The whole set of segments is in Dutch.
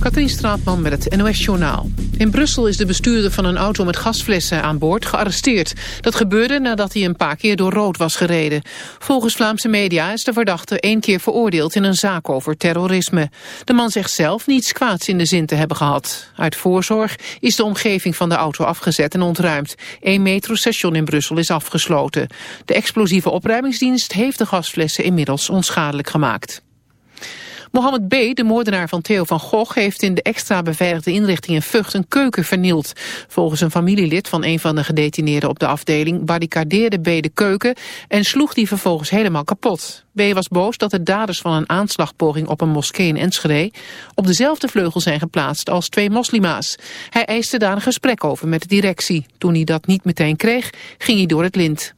Katrien Straatman met het NOS-journaal. In Brussel is de bestuurder van een auto met gasflessen aan boord gearresteerd. Dat gebeurde nadat hij een paar keer door rood was gereden. Volgens Vlaamse media is de verdachte één keer veroordeeld in een zaak over terrorisme. De man zegt zelf niets kwaads in de zin te hebben gehad. Uit voorzorg is de omgeving van de auto afgezet en ontruimd. Eén metrostation in Brussel is afgesloten. De explosieve opruimingsdienst heeft de gasflessen inmiddels onschadelijk gemaakt. Mohammed B., de moordenaar van Theo van Gogh, heeft in de extra beveiligde inrichting in Vught een keuken vernield. Volgens een familielid van een van de gedetineerden op de afdeling barricadeerde B. de keuken en sloeg die vervolgens helemaal kapot. B. was boos dat de daders van een aanslagpoging op een moskee in Enschede op dezelfde vleugel zijn geplaatst als twee moslima's. Hij eiste daar een gesprek over met de directie. Toen hij dat niet meteen kreeg, ging hij door het lint.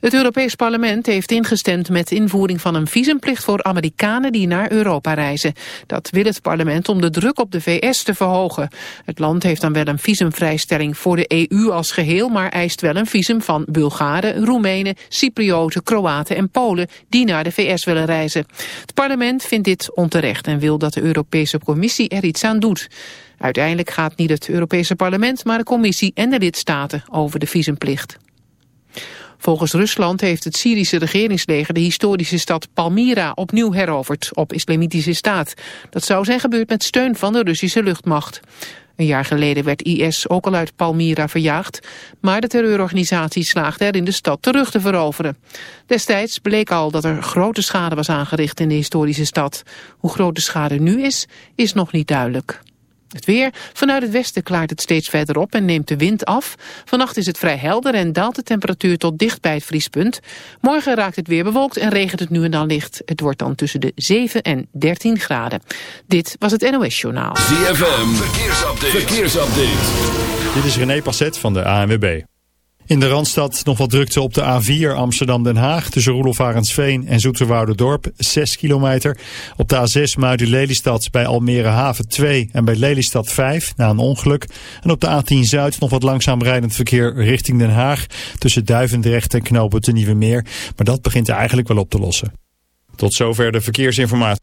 Het Europees Parlement heeft ingestemd met invoering van een visumplicht voor Amerikanen die naar Europa reizen. Dat wil het parlement om de druk op de VS te verhogen. Het land heeft dan wel een visumvrijstelling voor de EU als geheel, maar eist wel een visum van Bulgaren, Roemenen, Cyprioten, Kroaten en Polen die naar de VS willen reizen. Het parlement vindt dit onterecht en wil dat de Europese Commissie er iets aan doet. Uiteindelijk gaat niet het Europese parlement, maar de commissie en de lidstaten over de visumplicht. Volgens Rusland heeft het Syrische regeringsleger de historische stad Palmyra opnieuw heroverd op islamitische staat. Dat zou zijn gebeurd met steun van de Russische luchtmacht. Een jaar geleden werd IS ook al uit Palmyra verjaagd, maar de terreurorganisatie slaagde er in de stad terug te veroveren. Destijds bleek al dat er grote schade was aangericht in de historische stad. Hoe groot de schade nu is, is nog niet duidelijk. Het weer. Vanuit het westen klaart het steeds verder op en neemt de wind af. Vannacht is het vrij helder en daalt de temperatuur tot dicht bij het vriespunt. Morgen raakt het weer bewolkt en regent het nu en dan licht. Het wordt dan tussen de 7 en 13 graden. Dit was het NOS Journaal. ZFM. Verkeersupdate. Verkeersupdate. Dit is René Passet van de ANWB. In de Randstad nog wat drukte op de A4 Amsterdam-Den Haag... tussen Roelof en Dorp 6 kilometer. Op de A6 Muiden-Lelystad bij Almere Haven 2 en bij Lelystad 5 na een ongeluk. En op de A10 Zuid nog wat langzaam rijdend verkeer richting Den Haag... tussen Duivendrecht en Knopen te Nieuwe Meer. Maar dat begint eigenlijk wel op te lossen. Tot zover de verkeersinformatie.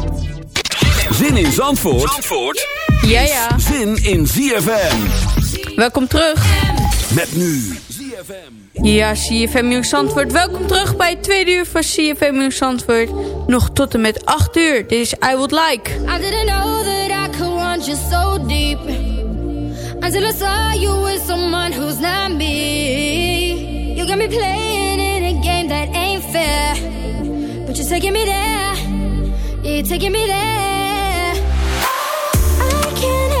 Zin in Zandvoort, Zandvoort Ja, ja. zin in ZFM. Welkom terug. Met nu ZFM. Ja, CFM Nieuws Zandvoort. Welkom terug bij het tweede uur van CFM Nieuws Zandvoort. Nog tot en met 8 uur. Dit is I Would Like. I didn't know that I could want you so deep Until I saw you with someone who's not me You got me playing in a game that ain't fair But you're taking me there Yeah, you're taking me there I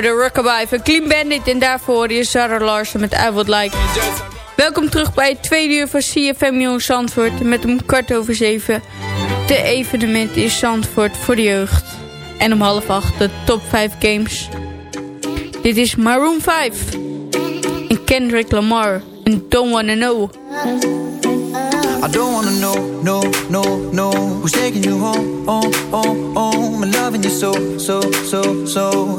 De Rockabye van Clean Bandit en daarvoor is Sarah Larsen met I Would Like. Welkom terug bij het tweede uur van CFM Jong Zandvoort met om kwart over zeven. De evenement is Zandvoort voor de jeugd. En om half acht de top 5 games. Dit is Maroon 5 en Kendrick Lamar en Don't Wanna Know. I don't wanna know, no, no, no Who's taking you home, oh, oh, oh And loving you so, so, so, so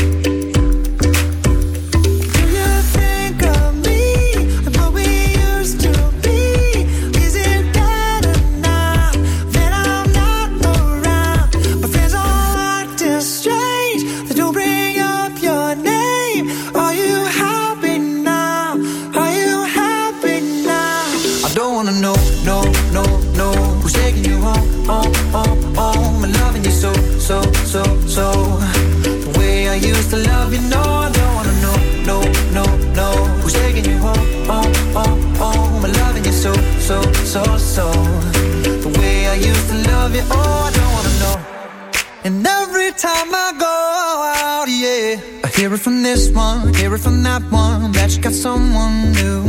Love you, no, I don't wanna know, no, no, no. Who's taking you home, home, home, home? And loving you so, so, so, so. The way I used to love you, oh, I don't wanna know. And every time I go out, yeah, I hear it from this one, hear it from that one, that you got someone new.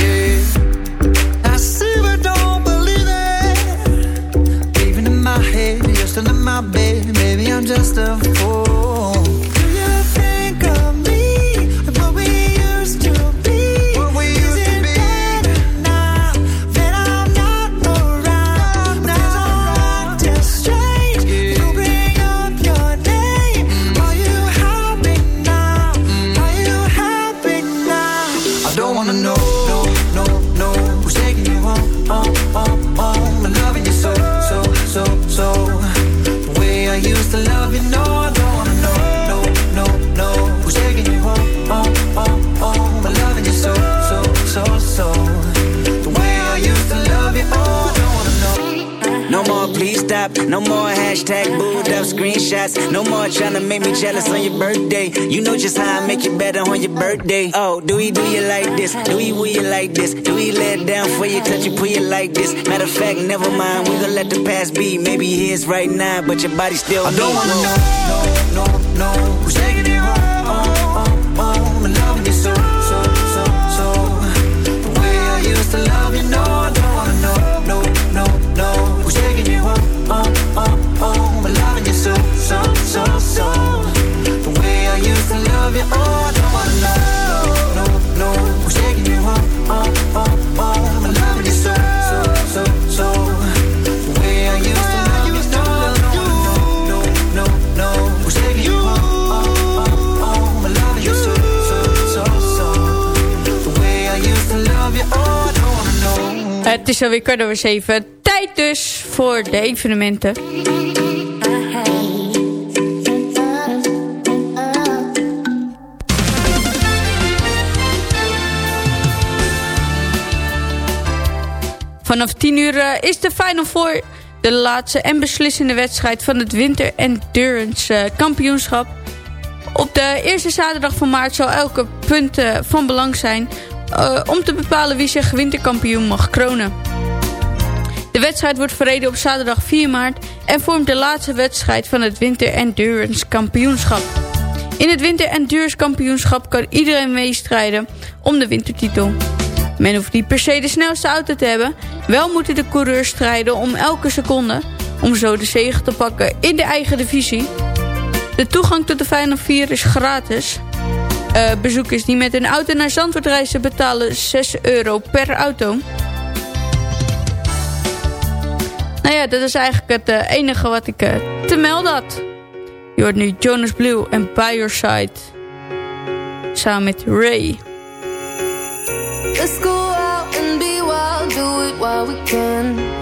Yeah, I see don't believe it. Even in my head, you're still in my bed, maybe I'm just a fool. No more hashtag booed up screenshots. No more trying to make me jealous on your birthday. You know just how I make you better on your birthday. Oh, do we do you like this? Do we will you like this? Do we let down for you, touch you, pull you like this? Matter of fact, never mind. We gonna let the past be. Maybe here's right now, but your body still. I don't me. wanna know, no, no, no. Who's taking Het is alweer kwart over zeven. Tijd dus voor de evenementen. Vanaf 10 uur eh, is de Final Four de laatste en beslissende wedstrijd van het Winter Endurance eh, Kampioenschap. Op de eerste zaterdag van maart zal elke punt van belang zijn eh, om te bepalen wie zich winterkampioen mag kronen. De wedstrijd wordt verreden op zaterdag 4 maart en vormt de laatste wedstrijd van het Winter Endurance Kampioenschap. In het Winter Endurance Kampioenschap kan iedereen meestrijden om de wintertitel. Men hoeft niet per se de snelste auto te hebben. Wel moeten de coureurs strijden om elke seconde... om zo de zege te pakken in de eigen divisie. De toegang tot de Final 4 is gratis. Eh, bezoekers die met een auto naar Zandvoort reizen... betalen 6 euro per auto. Nou ja, dat is eigenlijk het eh, enige wat ik eh, te melden had. Je hoort nu Jonas Blue en By Your Side. Samen met Ray. Let's go out and be wild, do it while we can.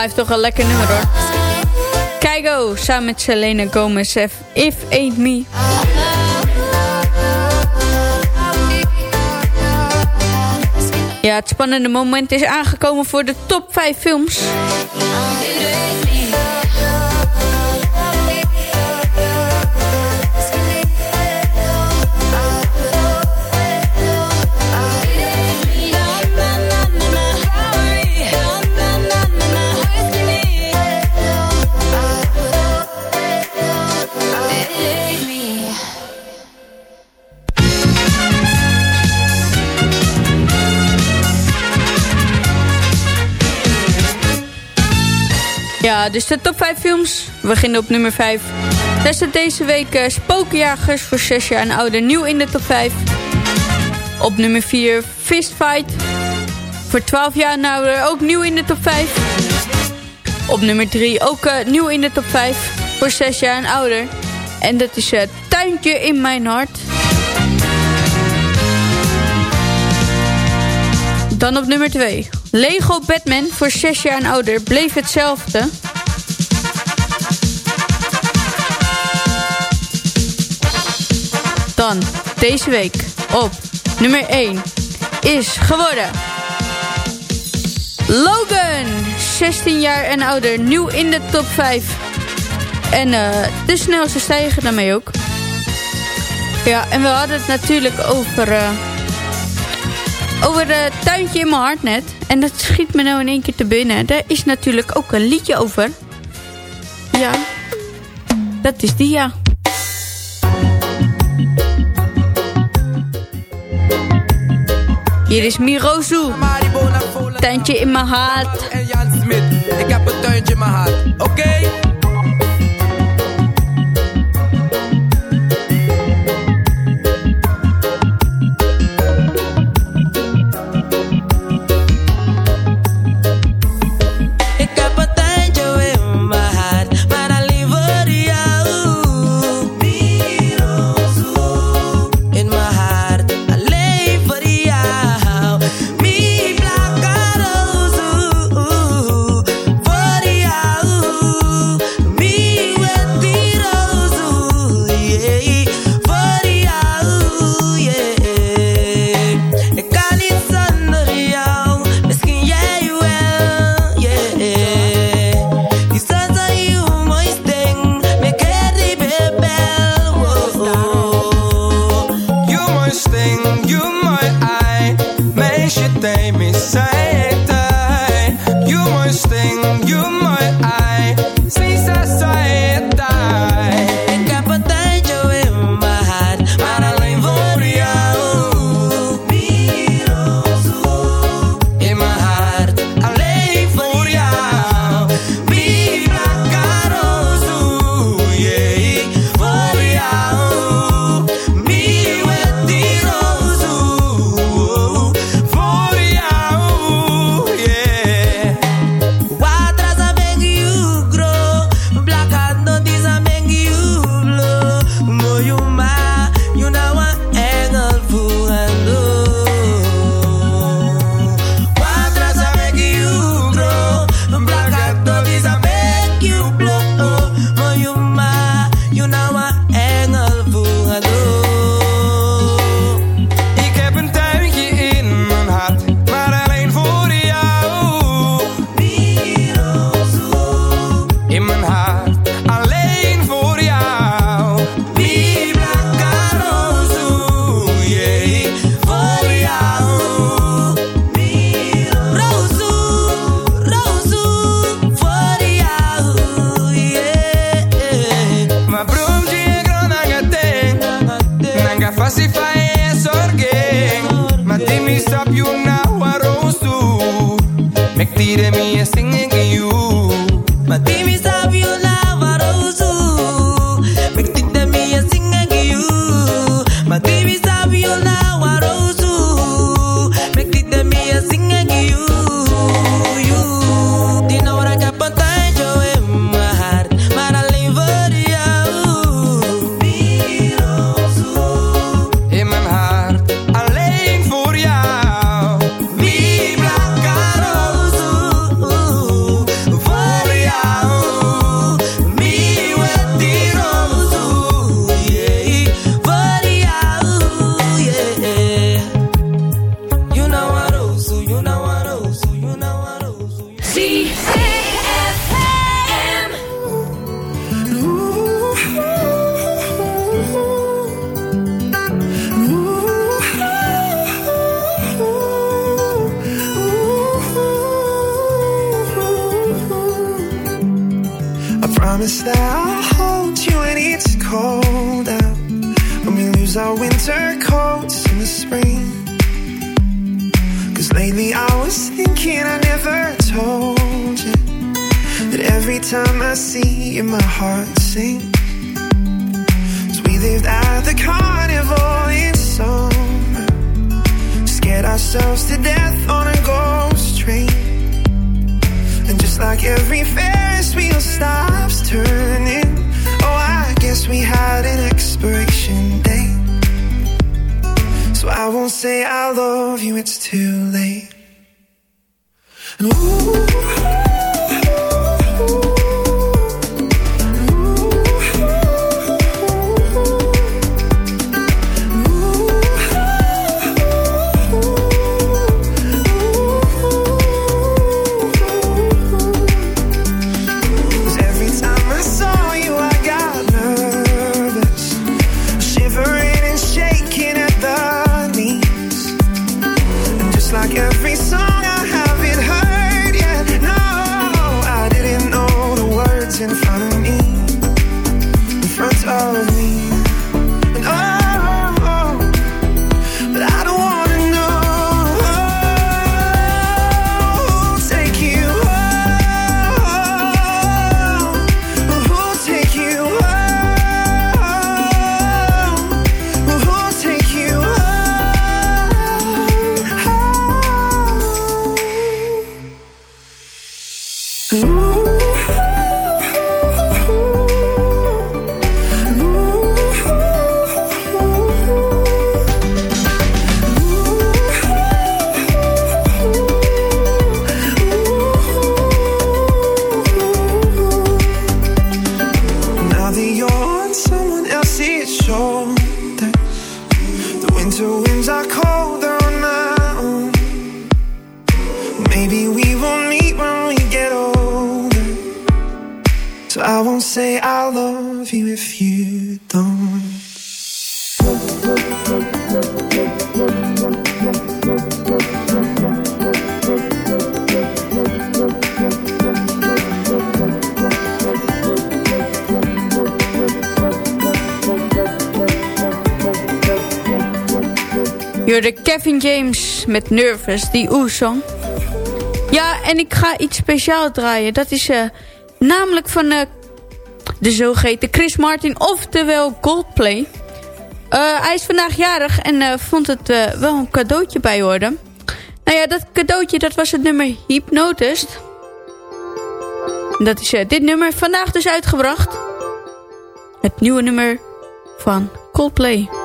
Blijft toch een lekker nummer hoor. Keigo samen met Selena Gomez. If Ain't Me. Ja, het spannende moment is aangekomen voor de top 5 films. Dus de top 5 films. We beginnen op nummer 5. Daar staat deze week eh, Spookjagers voor 6 jaar en ouder nieuw in de top 5. Op nummer 4 Fistfight. Voor 12 jaar en ouder ook nieuw in de top 5. Op nummer 3 ook eh, nieuw in de top 5. Voor 6 jaar en ouder. En dat is uh, Tuintje in mijn hart. Dan op nummer 2. Lego Batman voor 6 jaar en ouder bleef hetzelfde. Dan deze week op nummer 1 is geworden... Logan, 16 jaar en ouder, nieuw in de top 5. En uh, de snelste stijger daarmee ook. Ja, en we hadden het natuurlijk over... Uh, over het tuintje in mijn hart net. En dat schiet me nou in één keer te binnen. Daar is natuurlijk ook een liedje over. Ja, dat is die ja. Hier is Mirozu. Tuintje in mijn hart. En Jan Smit, ik heb een tuintje in mijn hart. Oké? Kevin James met Nervous, die oesong. Ja, en ik ga iets speciaals draaien. Dat is eh, namelijk van uh, de zogeheten Chris Martin, oftewel Coldplay. Eh, hij is vandaag jarig en vond het wel een cadeautje bij horen. Nou ja, dat cadeautje dat was het nummer Hypnotist. Dat is dit nummer, vandaag dus uitgebracht. Het nieuwe nummer van Coldplay.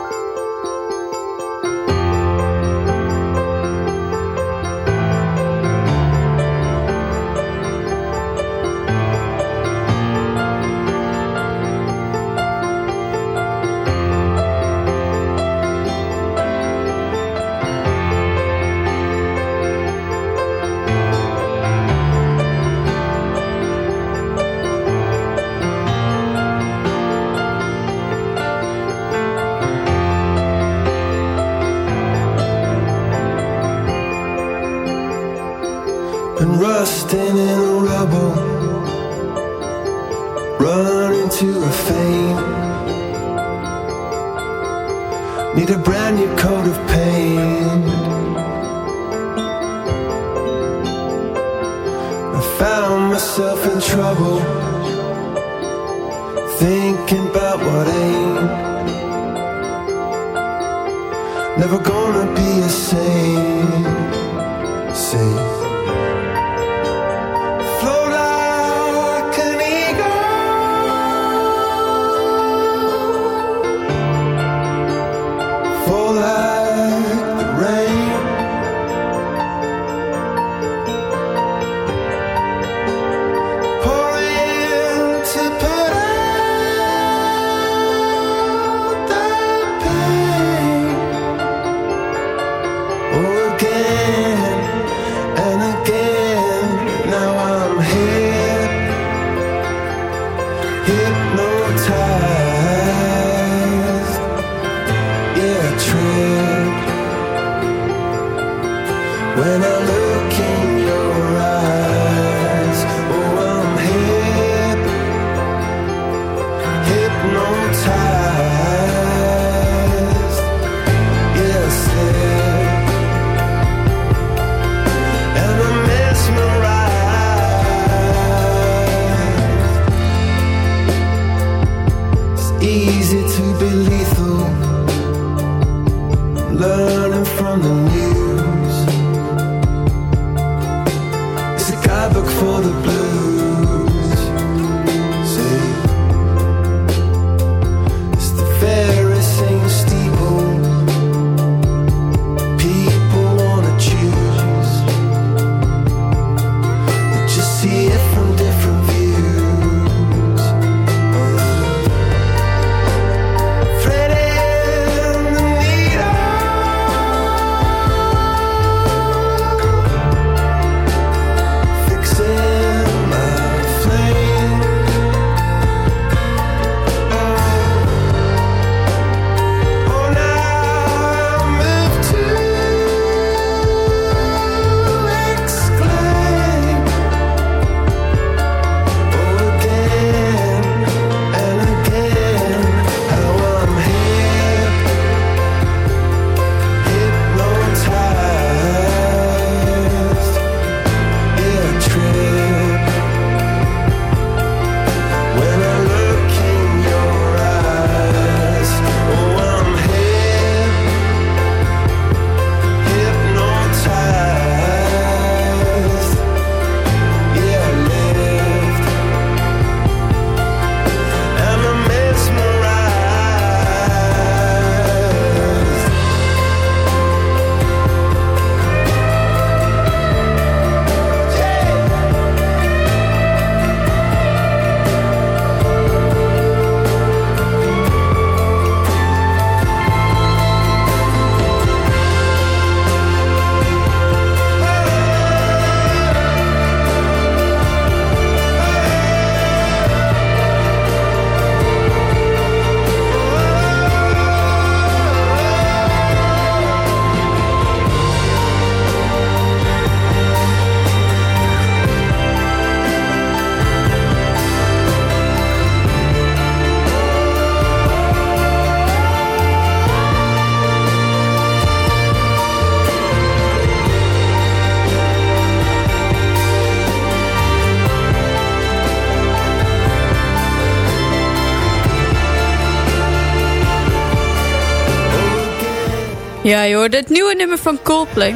Ja, je hoorde het nieuwe nummer van Coldplay.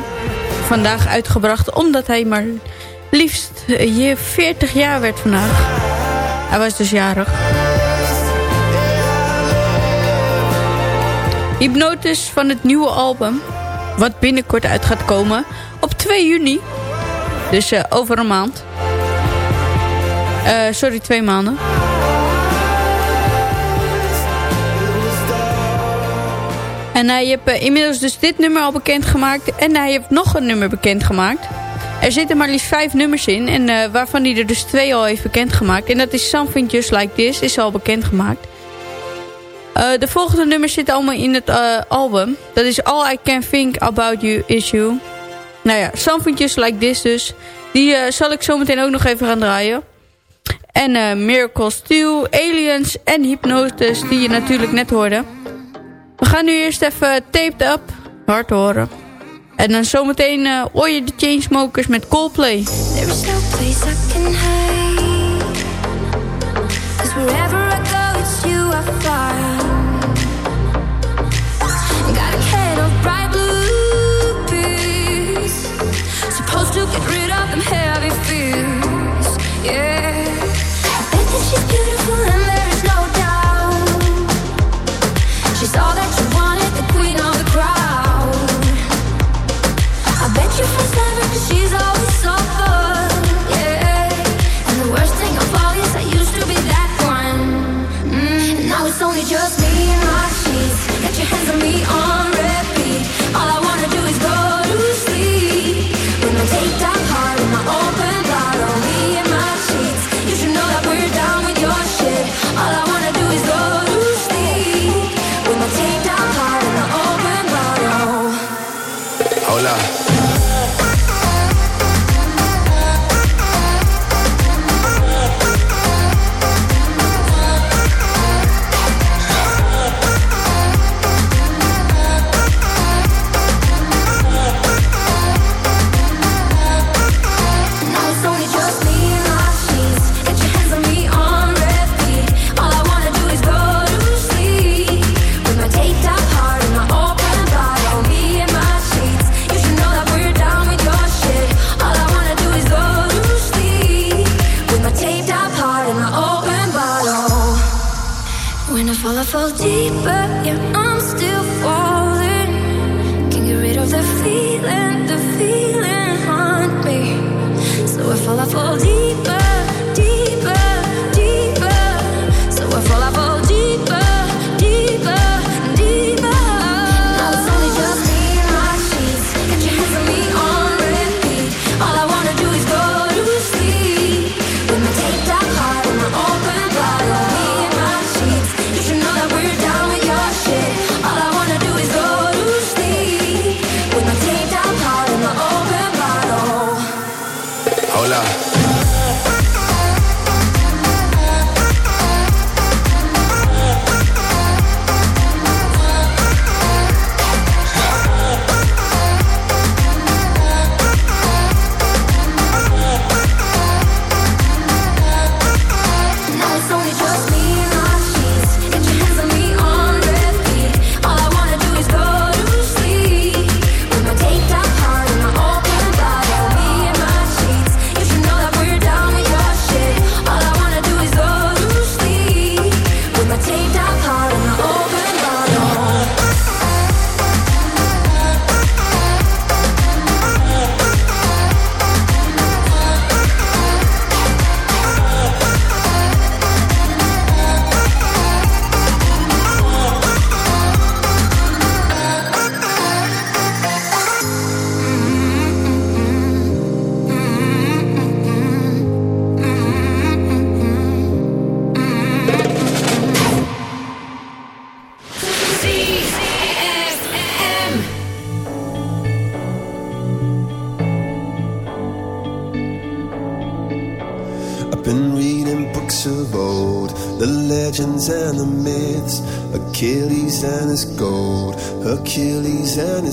Vandaag uitgebracht omdat hij maar liefst eh, je 40 jaar werd vandaag. Hij was dus jarig. Hypnotis van het nieuwe album. Wat binnenkort uit gaat komen. Op 2 juni. Dus eh, over een maand. Eh, sorry, twee maanden. En hij heeft eh, inmiddels dus dit nummer al bekendgemaakt. En hij heeft nog een nummer bekendgemaakt. Er zitten maar liefst vijf nummers in. En eh, waarvan hij er dus twee al heeft bekendgemaakt. En dat is Something Just Like This. Is al bekendgemaakt. Eh, de volgende nummers zitten allemaal in het album. Dat is All I Can Think About You Is You. Nou ja, Something Just Like This dus. Die zal ik zo meteen ook nog even gaan draaien. En Miracles 2, Aliens en Hypnosis die je natuurlijk net hoorde. We gaan nu eerst even Taped Up hard horen. En dan zometeen eh, uh, Oye de Chainsmokers met Coldplay. There is no place I can hide. Cause wherever I go it's you I find.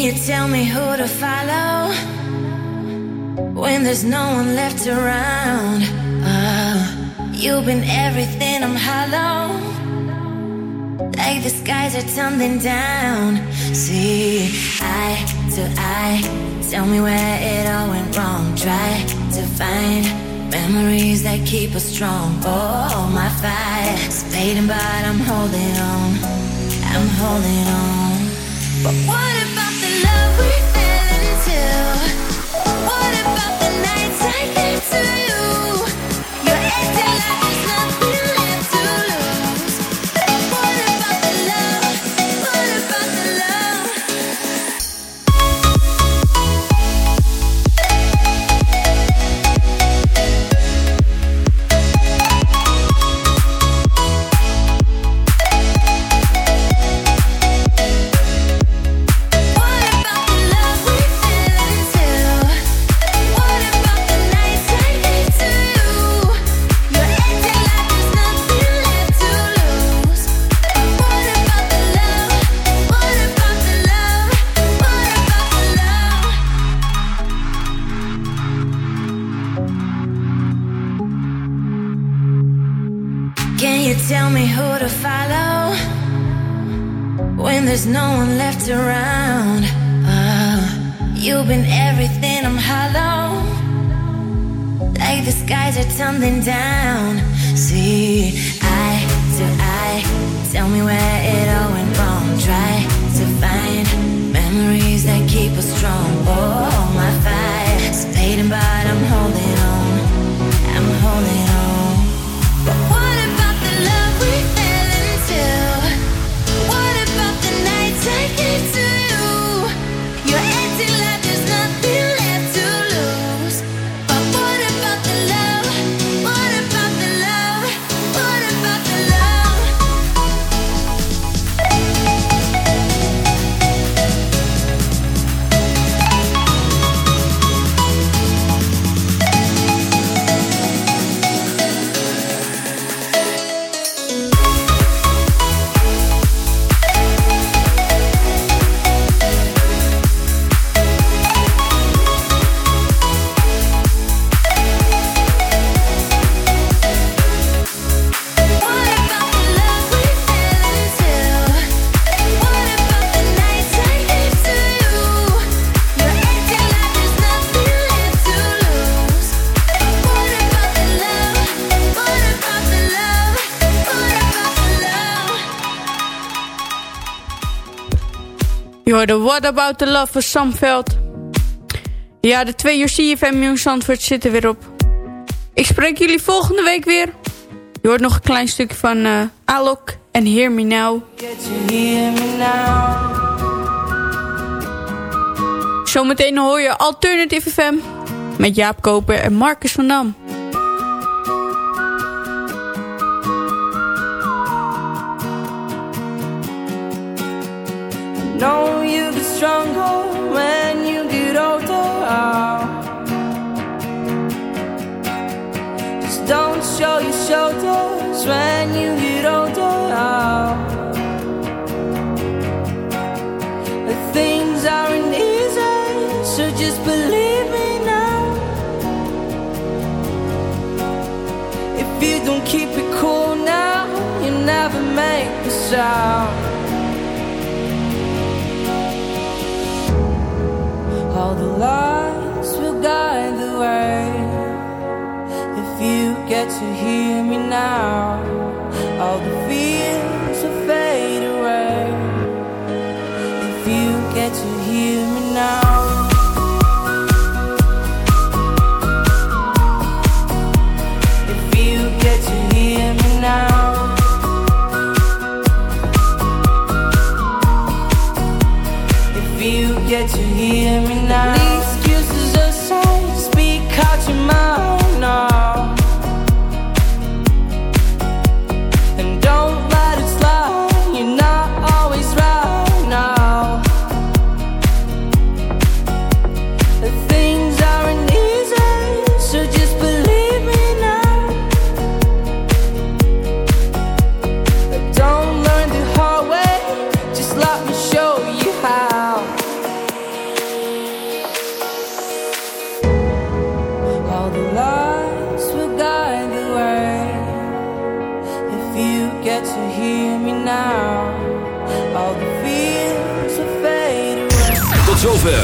you tell me who to follow when there's no one left around? Oh, you've been everything, I'm hollow. Like the skies are tumbling down. See, eye to eye, tell me where it all went wrong. Try to find memories that keep us strong. Oh, my fire's fading, but I'm holding on. I'm holding on. But what? do? What about the nights I gave to you? What About The Love van Samveld. Ja, de twee uur CFM Jong Zandvoort zitten weer op. Ik spreek jullie volgende week weer. Je hoort nog een klein stukje van eh, Alok en Hear Me Now. Zometeen hoor je Alternative FM met Jaap Koper en Marcus van Dam. Show your shoulders when you get older. The things aren't easy, so just believe me now. If you don't keep it cool now, you never make a sound. All the lights get to hear me now, all the fears will fade away. If you get to hear me now.